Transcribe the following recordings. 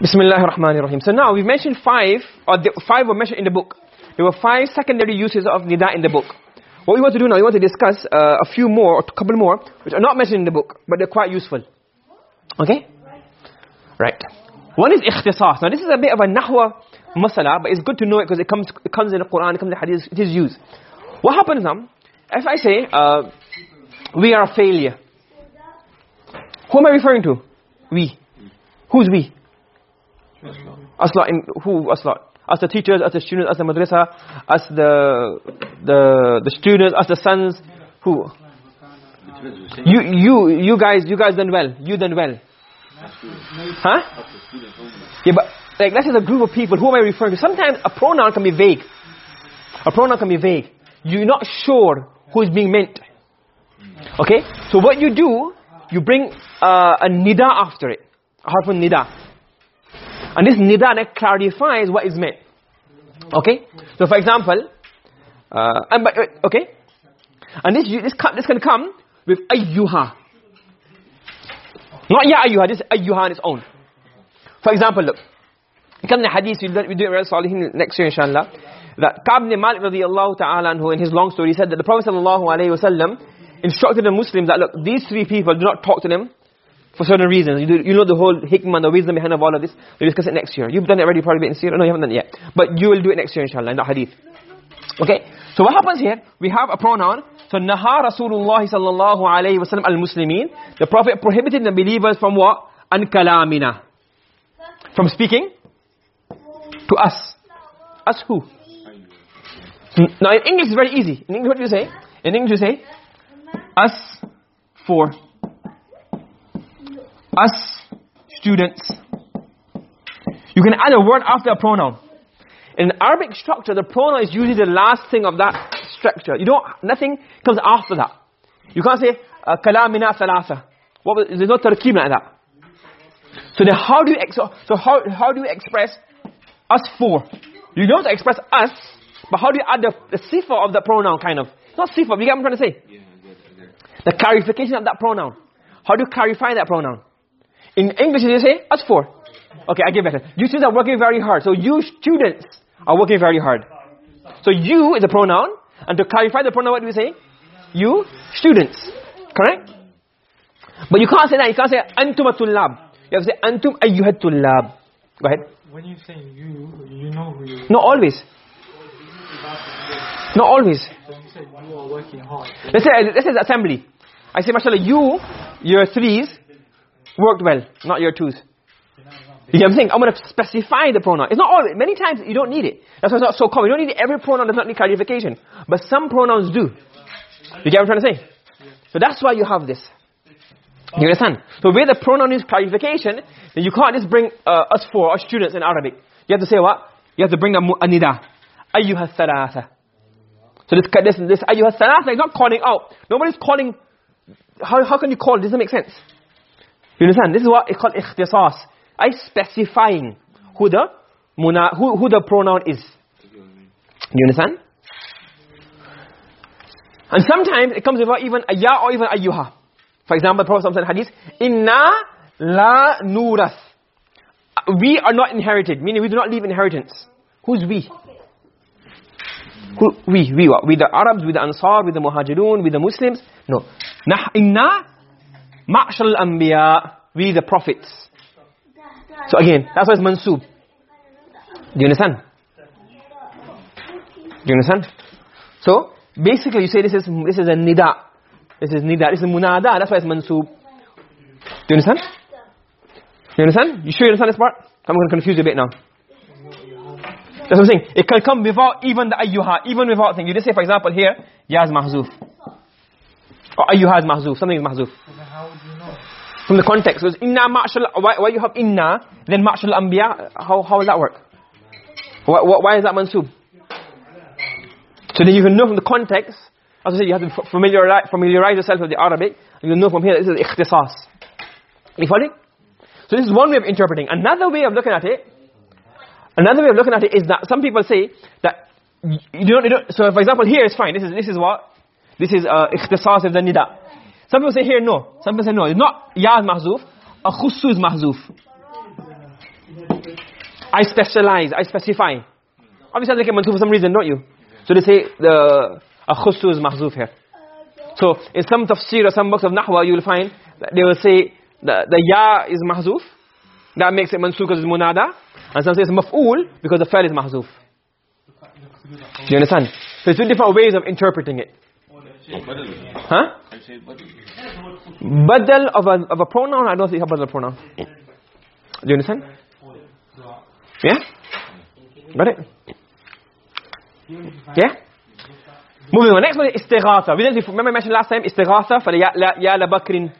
Bismillah ar-Rahman ar-Rahim. So now we've mentioned five, or the, five were mentioned in the book. There were five secondary uses of nida in the book. What we want to do now, we want to discuss uh, a few more, or a couple more, which are not mentioned in the book, but they're quite useful. Okay? Right. One is ikhtisas. Now this is a bit of a nahwa masala, but it's good to know it because it comes, it comes in the Quran, it comes in the hadith, it is used. What happens now, if I say, uh, we are a failure, who am I referring to? We. Who's we? Asla, in, who asla? As the teachers, as the students, as the madrasa, as the, the, the students, as the sons, who? You, you, you guys, you guys done well. You done well. Huh? Yeah, but like this is a group of people. Who am I referring to? Sometimes a pronoun can be vague. A pronoun can be vague. You're not sure who is being meant. Okay? So what you do, you bring uh, a nida after it. A harf nida. And this nida clarifies what is meant. Okay? So for example, uh, and but, okay? And this, this, this can come with ayyuha. Not ya ayyuha, this ayyuha on its own. For example, look. In the hadith, we'll do it Salihin next year inshallah. That Ka'b Malik radiallahu ta'ala anhu, in his long story, said that the Prophet sallallahu alayhi wa sallam instructed the Muslims that look, these three people, do not talk to them for certain reasons. You, do, you know the whole hikmah the wisdom behind of all of this. We'll discuss it next year. You've done it already probably in Sirah. No, you haven't done it yet. But you will do it next year inshallah in that hadith. Okay? So what happens here? We have a pronoun. So naha Rasulullah sallallahu alayhi wa sallam al-muslimin. The Prophet prohibited the believers from what? An kalamina. From speaking to us. Us who? Now in English it's very easy. In English what do you say? In English you say us for us students. You can add a word after a pronoun. In Arabic structure, the pronoun is usually the last thing of that structure. You don't, nothing comes after that. You can't say, uh, kalamina thalatha. What, there's no tarkib like that. So then how do you, so, so how, how do you express us for? You don't express us, but how do you add the, the sifa of the pronoun kind of? It's not sifa, you get what I'm trying to say? Yeah, I get I get. The clarification of that pronoun. How do you clarify that pronoun? In English, you say, us for. Okay, I get better. You students are working very hard. So you students are working very hard. So you is a pronoun. And to clarify the pronoun, what do we say? You, students. Correct? But you can't say that. You can't say antum tullab. You have to say antum ayyuhat tullab. Go ahead. When you say you, you know who you are. Not always. Not always. So you said you are working hard. Let's say, let's say assembly. I say, mashallah, you, your threes, worked well, not your twos. You get what I'm saying? I'm going to specify the pronoun. It's not all, many times you don't need it. That's why it's not so common. You don't need every pronoun does not need clarification. But some pronouns do. You get what I'm trying to say? So that's why you have this. You understand? So where the pronoun is clarification, then you can't just bring uh, us for, our students in Arabic. You have to say what? You have to bring a nida. Ayyuha thalatha. So this, this, this ayyuha thalatha is not calling out. Nobody's calling, how, how can you call it? Doesn't make sense. You understand? This is what it's called ikhtisas. I specifying who the muna, who, who the pronoun is. You understand? And sometimes it comes without even a ya or even ayyuha. For example, the Prophet said hadith, Inna la nuras. We are not inherited, meaning we do not leave inheritance. Who's we? Who, we, we what? We the Arabs, we the Ansar, we the Muhajirun, we the Muslims? No. Nah, inna ma'shar al-anbiya. We the prophets. So again, that's why it's mansub. Do you understand? Do you understand? So, basically you say this is this is a nida. This is nida. This is munada. That's why it's mansub. Do you understand? Do you understand? You sure you understand this part? I'm going to confuse you a bit now. That's what I'm saying. It can come without even the ayyuha, even without thing. You just say, for example, here, ya is mahzuf. Oh, or ayyuha is mahzuf. Something is mahzuf. How would you know? From the context. So inna ma'shar, why, why you have inna, then ma'shar anbiya, how, how does that work? Why, why is that mansub? So then you can know from the context, as I said, you have to familiarize, familiarize yourself with the Arabic, and you know from here, this is ikhtisas. You following? So this is one way of interpreting. Another way of looking at it, another way of looking at it is that some people say that, you don't, you don't so for example here it's fine, this is, this is what? This is uh, ikhtisas of the nida. Some people say here no. Some people say no. It's not ya is mahzuf. A khussu is mahzuf. I specialize, I specify. Obviously, they get mansoof for some reason, don't you? So they say the akhussu is mahzoof here. So in some tafsir or some books of nahwa, you will find that they will say the, the ya is mahzoof. That makes it mansoof because it's munada. And some say it's maf'ul because the fa'il is mahzoof. Do you understand? So it's two different ways of interpreting it. Huh? Badal of a, of a pronoun, I don't think badal pronoun. Do you understand? Yeah? Got it? Yeah? Moving on. Next one is istighatha. We didn't remember I mentioned last time istighatha for the ya ya la bakrin.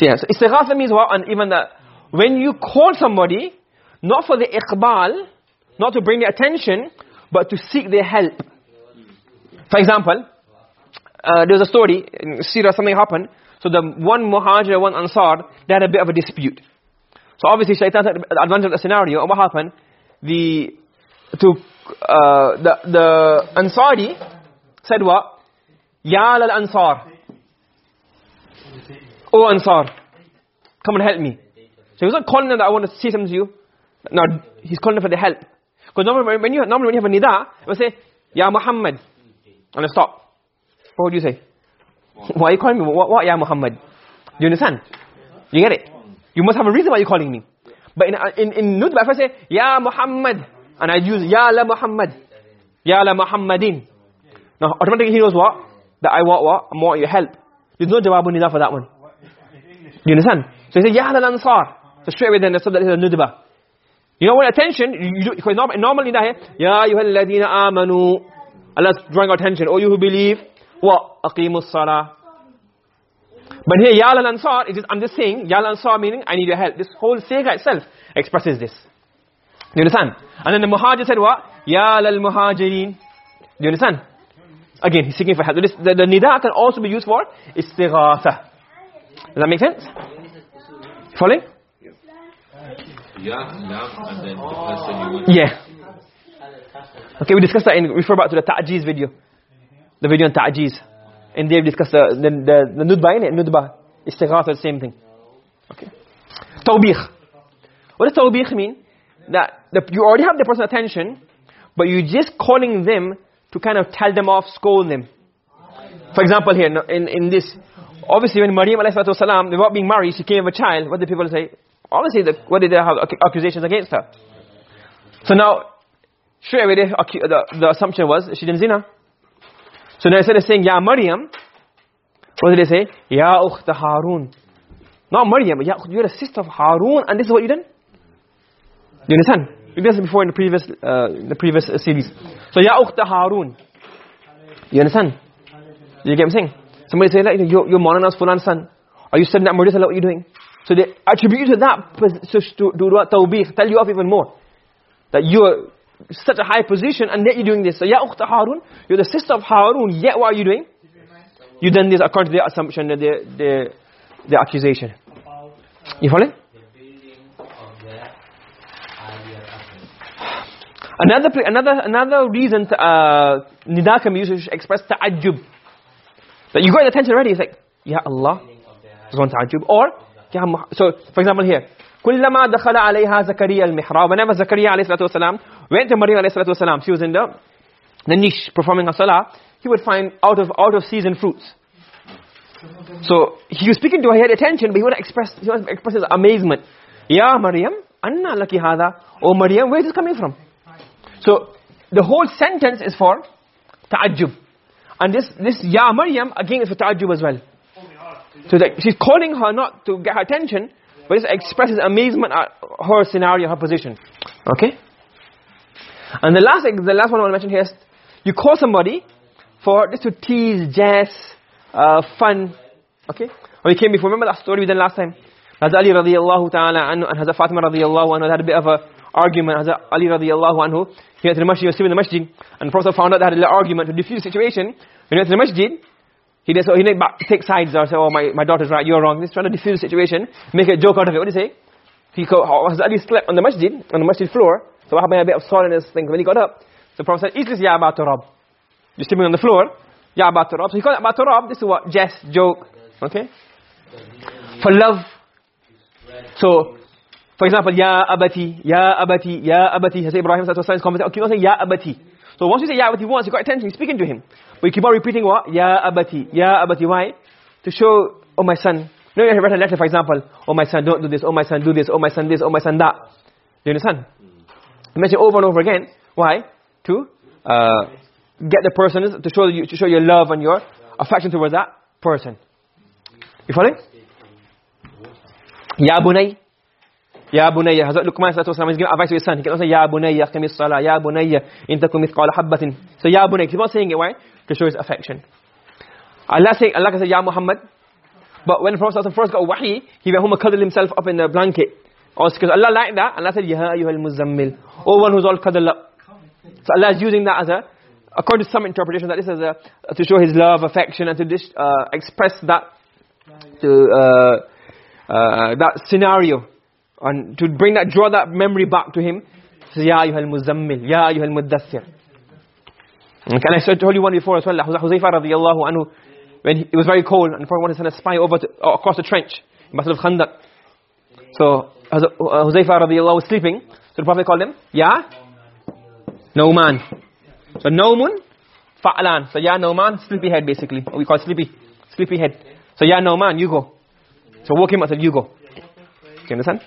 Yeah. so istighatha means what? And even that when you call somebody, not for the iqbal, not to bring their attention, but to seek their help. For example, uh, there's a story in Sirah, something happened. So the one Muhajir, one Ansar, they had a bit of a dispute. So obviously Shaitan took advantage of the scenario. And what happened? The, to, uh, the, the Ansari said what? Ya al Ansar. Oh Ansar, come and help me. So he was not calling them that I want to say something to you. No, he's calling them for the help. Because normally when you, normally when you have a nida, it will say, Ya Muhammad. And stop. What would you say? Why are you calling me? What, what Ya Muhammad? Do you understand? You get it? You must have a reason why you're calling me. But in, uh, in, in Nudba, if I say, Ya Muhammad, and I use Ya la Muhammad, Ya la Muhammadin. Now, automatically he knows what? That I want what? I want your help. There's no jawabun nida for that one. Do you understand? So he said, Ya la Ansar. So straight away then, that's that is a Nudba. You know what? Attention, you do, because normally that here, Ya ayyuhalladhina amanu. Allah's drawing our attention. Oh, you who believe, what? Aqimus salah. But here, Ya al-Ansar, it is, I'm just saying, Ya al-Ansar meaning, I need your help. This whole sigha itself expresses this. Do you understand? And then the Muhajir said what? Ya al-Muhajirin. Do you understand? Again, he's seeking for help. This, the, the nida can also be used for istighatha. Does that make sense? Following? Yeah, yeah, and then the person you want. Yeah. Okay, we discussed that in, refer back to the ta'jiz video. The video on ta'jiz. And they've discussed the, the, the, the nudba in it, nudba. Istighatha, the same thing. Okay. Tawbih. What does tawbih mean? That the, you already have the person's attention, but you're just calling them to kind of tell them off, scold them. For example here, in, in this, obviously when Maryam a.s. without being married, she came with a child, what did people say? Obviously, the, what did they have accusations against her? So now, straight away the, the, the assumption was she didn't zina. So now instead of saying, Ya Maryam, what did they say? Ya Ukhta Harun. Not Maryam, ya, you're a sister of Harun, and this is what you done? Do you understand? We did this before in the previous, uh, the previous series. So, Ya Ukhta Harun. You understand? You get what I'm saying? Somebody say, like, you're, you're Maulan's Fulan's son. Are you studying that Murdi What are you doing? So they attribute to that, so to do what tawbih, tell you off even more. That you're such a high position and yet you're doing this. So, Ya Ukhta Harun, you're the sister of Harun, yet what are you doing? You done this according to their assumption, their, their, their accusation. You following? Another, another, another reason to, uh, nida can be used to express ta'ajjub. That you got your attention already, it's like, Ya Allah, want ta'ajjub. Or, so, for example here, kullama dakhala alayha zakariya al-mihrab whenever zakariya alayhi salatu wasalam went to maryam alayhi salatu wasalam she was in the the niche performing her salah he would find out of out of season fruits. So he was speaking to her he had attention but he would express he would express his amazement. Ya maryam anna laki hadha? Oh maryam where is this coming from? So the whole sentence is for ta'ajjub. And this this ya maryam again is for ta'ajjub as well. So that she's calling her not to get her attention but it expresses amazement at her scenario, her position. Okay? And the last the last one I want to mention here is you call somebody for just to tease, jest, uh, fun. Okay? Or we came before, remember that story we did last time? Hazrat Ali radiallahu ta'ala anhu and Hazrat Fatima radiallahu anhu had a bit of a argument. Hazrat Ali radiallahu anhu, he went to the masjid, he was sitting in the masjid, and the Prophet found out they had a little argument to diffuse the situation. When he went to the masjid, he didn't, so he didn't take sides or say, oh, my, my daughter's right, you're wrong. He's trying to diffuse the situation, make a joke out of it. What do you say? He was oh, Ali slept on the masjid, on the masjid floor. So what happened? A bit of salt thing. When he got up, the Prophet said, eat this ya Aba Turab. You're sleeping on the floor. Ya Aba Turab. So he called it Aba Turab. This is what? Jest, joke. Okay? For love. So, For example, Ya Abati, Ya Abati, Ya Abati. Hazrat Ibrahim wasallam is keep on saying Ya Abati. So once you say Ya Abati once, you got attention, speaking to him. But you keep on repeating what? Ya Abati, Ya Abati. Why? To show, oh my son. No, you write a letter, for example. Oh my son, don't do this. Oh my son, do this. Oh my son, this. Oh my son, that. Do You understand? You mention over and over again. Why? To uh, get the person to show you to show your love and your affection towards that person. You following? Ya bunay. Bunayya. Hazrat Luqman sallallahu alaihi wasallam is giving advice to his son. He can say Ya bunayya qimis salah. Ya bunayya in takum mithqala habatin. So Ya bunayya. Keep on saying it. Why? To show his affection. Allah saying Allah can say Ya Muhammad. But when Prophet first got wahi, he went home and cuddled himself up in the blanket. Also because Allah liked that. Allah said Ya ayyuhal muzammil. Oh one who's all cuddled up. So Allah is using that as a according to some interpretation that this is a to show his love affection and to dis, uh, express that to uh, uh, that scenario and to bring that draw that memory back to him says ya ayyuhal muzammil ya ayyuhal muddathir and can I told you one before as well Huzaifa radiyallahu anhu when he, it was very cold and Prophet wanted to send a spy over to, uh, across the trench in Battle of Khandaq. So Huzaifa radiyallahu was sleeping so the Prophet called him ya Nauman so Naumun Fa'lan. So ya Nauman sleepy head basically. We call sleepy sleepy head. So ya Nauman you go. So woke him up said you go. You understand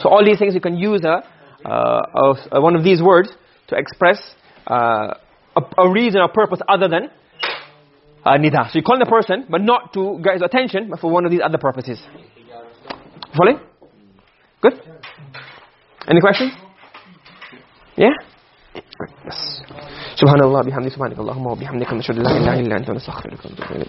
so all these things you can use a, uh, uh, one of these words to express uh, a, a, reason or purpose other than uh, nida. So you call the person, but not to get his attention, but for one of these other purposes. Following? Good? Any questions? Yeah? Yes. سبحان الله بحمده سبحانك اللهم وبحمدك نشهد لا اله الا انت نستغفرك ونتوب اليك